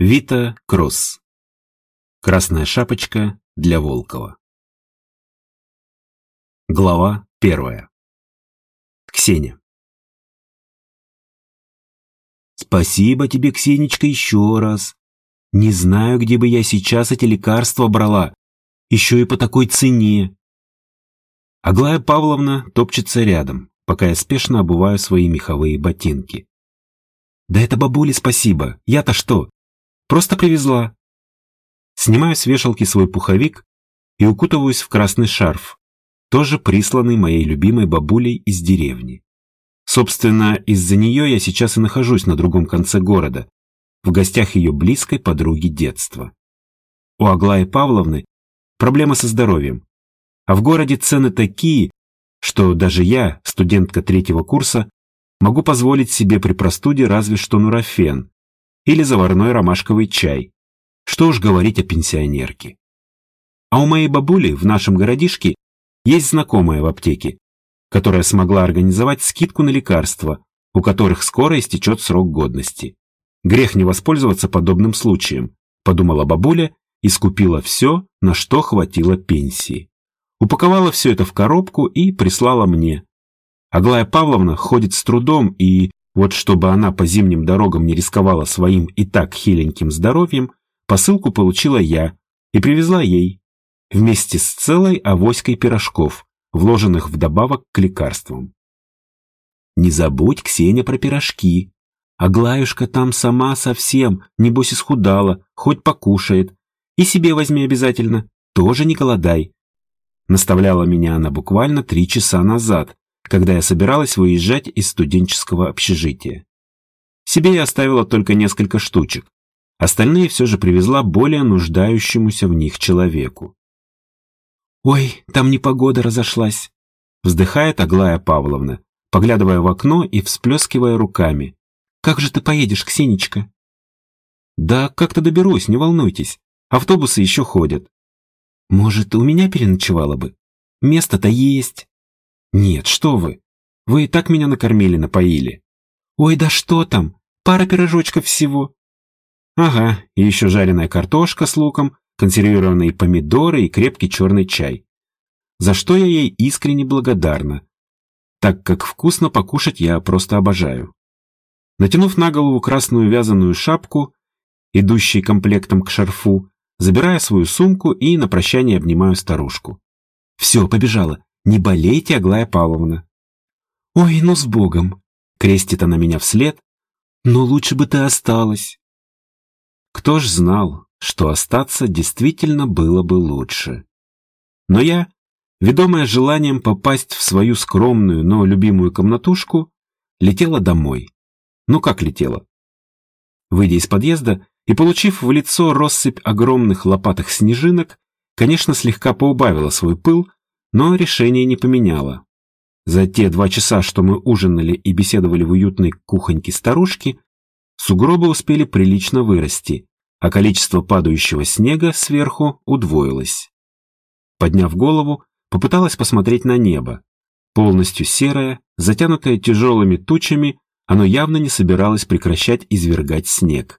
Вита Кросс. Красная шапочка для Волкова. Глава первая. Ксения. Спасибо тебе, Ксенечка, еще раз. Не знаю, где бы я сейчас эти лекарства брала. Еще и по такой цене. Аглая Павловна топчется рядом, пока я спешно обуваю свои меховые ботинки. Да это бабуле спасибо. Я-то что? Просто привезла. Снимаю с вешалки свой пуховик и укутываюсь в красный шарф, тоже присланный моей любимой бабулей из деревни. Собственно, из-за нее я сейчас и нахожусь на другом конце города, в гостях ее близкой подруги детства. У Аглаи Павловны проблемы со здоровьем, а в городе цены такие, что даже я, студентка третьего курса, могу позволить себе при простуде разве что нурофен, или заварной ромашковый чай. Что уж говорить о пенсионерке. А у моей бабули в нашем городишке есть знакомая в аптеке, которая смогла организовать скидку на лекарства, у которых скоро истечет срок годности. Грех не воспользоваться подобным случаем, подумала бабуля и скупила все, на что хватило пенсии. Упаковала все это в коробку и прислала мне. Аглая Павловна ходит с трудом и вот чтобы она по зимним дорогам не рисковала своим и так хиленьким здоровьем, посылку получила я и привезла ей, вместе с целой авоськой пирожков, вложенных вдобавок к лекарствам. Не забудь, Ксения, про пирожки. Аглаюшка там сама совсем, небось исхудала, хоть покушает. И себе возьми обязательно, тоже не голодай. Наставляла меня она буквально три часа назад, когда я собиралась выезжать из студенческого общежития. Себе я оставила только несколько штучек, остальные все же привезла более нуждающемуся в них человеку. «Ой, там непогода разошлась», — вздыхает Аглая Павловна, поглядывая в окно и всплескивая руками. «Как же ты поедешь, Ксенечка?» «Да как-то доберусь, не волнуйтесь. Автобусы еще ходят». «Может, у меня переночевала бы? Место-то есть». «Нет, что вы! Вы и так меня накормили, напоили!» «Ой, да что там! Пара пирожочков всего!» «Ага, и еще жареная картошка с луком, консервированные помидоры и крепкий черный чай. За что я ей искренне благодарна, так как вкусно покушать я просто обожаю». Натянув на голову красную вязаную шапку, идущей комплектом к шарфу, забираю свою сумку и на прощание обнимаю старушку. «Все, побежала. Не болейте, Аглая Павловна. Ой, ну с Богом. Крестит она меня вслед. Но лучше бы ты осталась. Кто ж знал, что остаться действительно было бы лучше. Но я, ведомая желанием попасть в свою скромную, но любимую комнатушку, летела домой. Ну как летела? Выйдя из подъезда и получив в лицо россыпь огромных лопатых снежинок, конечно, слегка поубавила свой пыл, но решение не поменяло. За те два часа, что мы ужинали и беседовали в уютной кухоньке старушки, сугробы успели прилично вырасти, а количество падающего снега сверху удвоилось. Подняв голову, попыталась посмотреть на небо. Полностью серое, затянутое тяжелыми тучами, оно явно не собиралось прекращать извергать снег.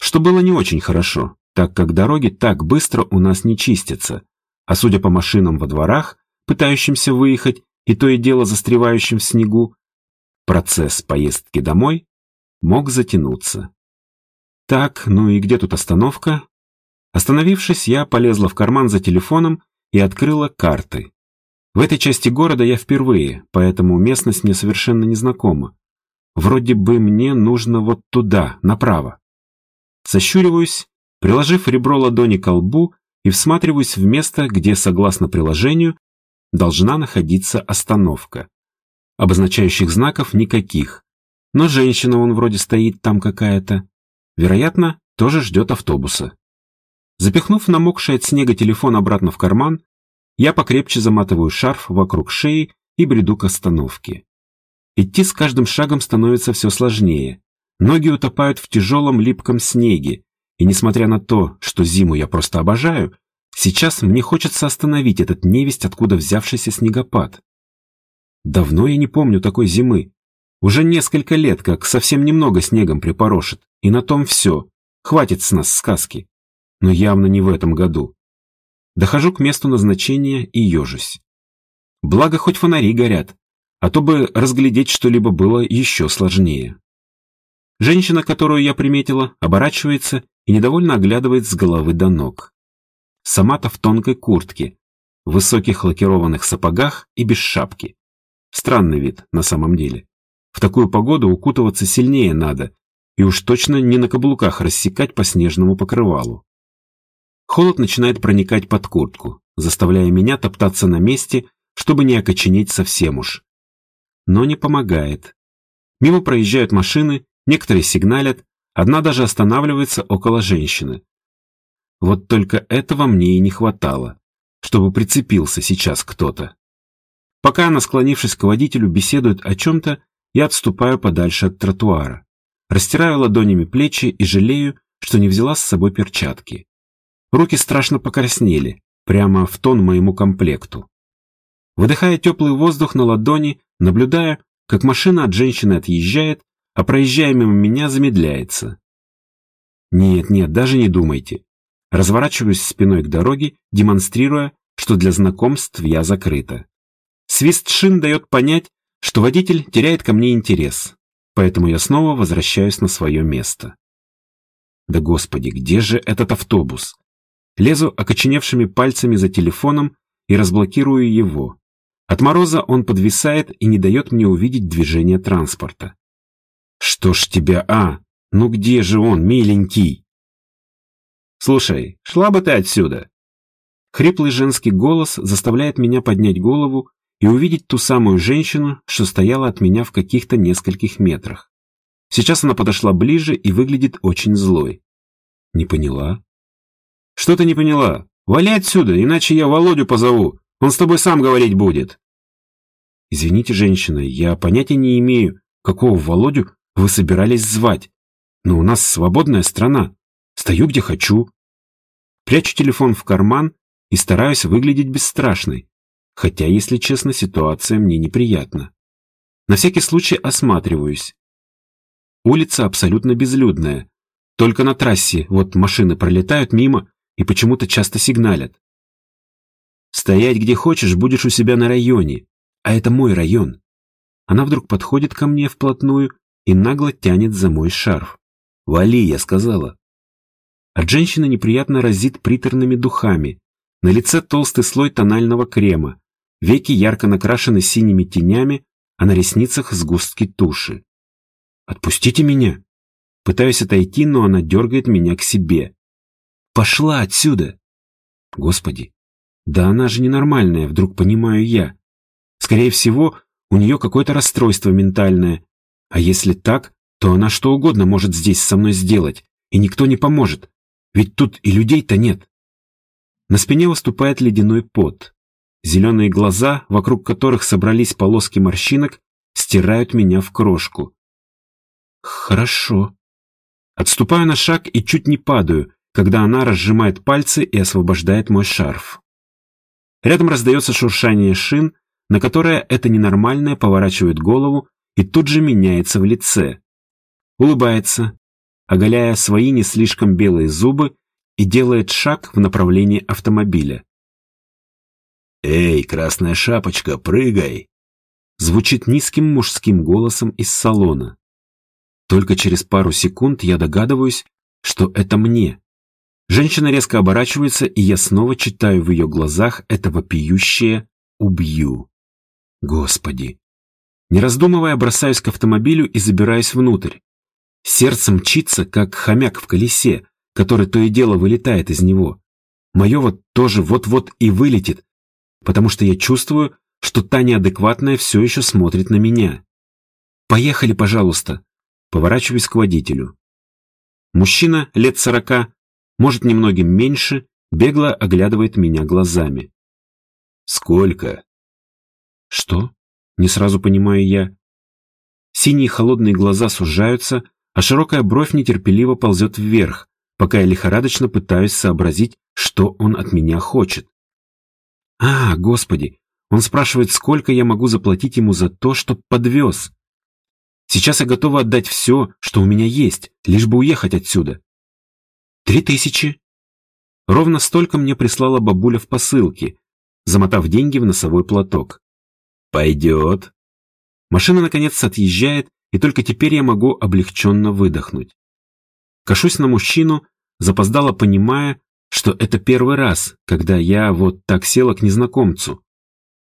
Что было не очень хорошо, так как дороги так быстро у нас не чистятся, а судя по машинам во дворах, пытающимся выехать и то и дело застревающим в снегу, процесс поездки домой мог затянуться. Так, ну и где тут остановка? Остановившись, я полезла в карман за телефоном и открыла карты. В этой части города я впервые, поэтому местность мне совершенно незнакома. Вроде бы мне нужно вот туда, направо. Сощуриваюсь, приложив ребро ладони к лбу и всматриваюсь в место, где, согласно приложению, должна находиться остановка. Обозначающих знаков никаких. Но женщина он вроде стоит там какая-то. Вероятно, тоже ждет автобуса. Запихнув намокший от снега телефон обратно в карман, я покрепче заматываю шарф вокруг шеи и бреду к остановке. Идти с каждым шагом становится все сложнее. Ноги утопают в тяжелом липком снеге, и несмотря на то, что зиму я просто обожаю, сейчас мне хочется остановить этот невесть, откуда взявшийся снегопад. Давно я не помню такой зимы. Уже несколько лет, как совсем немного снегом припорошит, и на том все. Хватит с нас сказки. Но явно не в этом году. Дохожу к месту назначения и ежусь. Благо, хоть фонари горят, а то бы разглядеть что-либо было еще сложнее. Женщина, которую я приметила, оборачивается и недовольно оглядывает с головы до ног. Сама-то в тонкой куртке, в высоких лакированных сапогах и без шапки. Странный вид на самом деле. В такую погоду укутываться сильнее надо, и уж точно не на каблуках рассекать по снежному покрывалу. Холод начинает проникать под куртку, заставляя меня топтаться на месте, чтобы не окоченеть совсем уж. Но не помогает. Мимо проезжают машины, некоторые сигналят, одна даже останавливается около женщины. Вот только этого мне и не хватало, чтобы прицепился сейчас кто-то. Пока она, склонившись к водителю, беседует о чем-то, я отступаю подальше от тротуара. Растираю ладонями плечи и жалею, что не взяла с собой перчатки. Руки страшно покраснели, прямо в тон моему комплекту. Выдыхая теплый воздух на ладони, наблюдая, как машина от женщины отъезжает, а проезжая мимо меня замедляется. Нет, нет, даже не думайте. Разворачиваюсь спиной к дороге, демонстрируя, что для знакомств я закрыта. Свист шин дает понять, что водитель теряет ко мне интерес, поэтому я снова возвращаюсь на свое место. Да господи, где же этот автобус? Лезу окоченевшими пальцами за телефоном и разблокирую его. От мороза он подвисает и не дает мне увидеть движение транспорта. Что ж тебя, а? Ну где же он, миленький? Слушай, шла бы ты отсюда. Хриплый женский голос заставляет меня поднять голову и увидеть ту самую женщину, что стояла от меня в каких-то нескольких метрах. Сейчас она подошла ближе и выглядит очень злой. Не поняла? «Что ты не поняла? Вали отсюда, иначе я Володю позову. Он с тобой сам говорить будет». «Извините, женщина, я понятия не имею, какого Володю вы собирались звать. Но у нас свободная страна. Стою, где хочу». Прячу телефон в карман и стараюсь выглядеть бесстрашной. Хотя, если честно, ситуация мне неприятна. На всякий случай осматриваюсь. Улица абсолютно безлюдная. Только на трассе вот машины пролетают мимо, и почему-то часто сигналят. «Стоять где хочешь, будешь у себя на районе, а это мой район». Она вдруг подходит ко мне вплотную и нагло тянет за мой шарф. «Вали», я сказала. От женщины неприятно разит приторными духами. На лице толстый слой тонального крема, веки ярко накрашены синими тенями, а на ресницах сгустки туши. «Отпустите меня!» Пытаюсь отойти, но она дергает меня к себе. Пошла отсюда!» Господи, да она же ненормальная, вдруг понимаю я. Скорее всего, у нее какое-то расстройство ментальное. А если так, то она что угодно может здесь со мной сделать, и никто не поможет. Ведь тут и людей-то нет. На спине выступает ледяной пот. Зеленые глаза, вокруг которых собрались полоски морщинок, стирают меня в крошку. Хорошо. Отступаю на шаг и чуть не падаю, когда она разжимает пальцы и освобождает мой шарф. Рядом раздается шуршание шин, на которое это ненормальное поворачивает голову и тут же меняется в лице. Улыбается, оголяя свои не слишком белые зубы и делает шаг в направлении автомобиля. «Эй, красная шапочка, прыгай!» Звучит низким мужским голосом из салона. Только через пару секунд я догадываюсь, что это мне. Женщина резко оборачивается, и я снова читаю в ее глазах это вопиющее «убью». Господи. Не раздумывая, бросаюсь к автомобилю и забираюсь внутрь. Сердце мчится, как хомяк в колесе, который то и дело вылетает из него. Мое вот тоже вот-вот и вылетит, потому что я чувствую, что та неадекватная все еще смотрит на меня. «Поехали, пожалуйста!» Поворачиваюсь к водителю. Мужчина лет сорока может, немногим меньше, бегло оглядывает меня глазами. «Сколько?» «Что?» — не сразу понимаю я. Синие холодные глаза сужаются, а широкая бровь нетерпеливо ползет вверх, пока я лихорадочно пытаюсь сообразить, что он от меня хочет. «А, господи!» Он спрашивает, сколько я могу заплатить ему за то, что подвез. Сейчас я готова отдать все, что у меня есть, лишь бы уехать отсюда. Три тысячи. Ровно столько мне прислала бабуля в посылке, замотав деньги в носовой платок. Пойдет. Машина наконец отъезжает, и только теперь я могу облегченно выдохнуть. Кашусь на мужчину, запоздало понимая, что это первый раз, когда я вот так села к незнакомцу.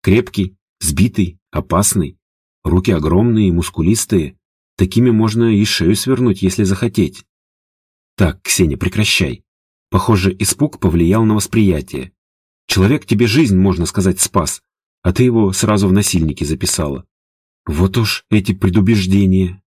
Крепкий, сбитый, опасный, руки огромные и мускулистые. Такими можно и шею свернуть, если захотеть. Так, Ксения, прекращай. Похоже, испуг повлиял на восприятие. Человек тебе жизнь, можно сказать, спас, а ты его сразу в насильники записала. Вот уж эти предубеждения.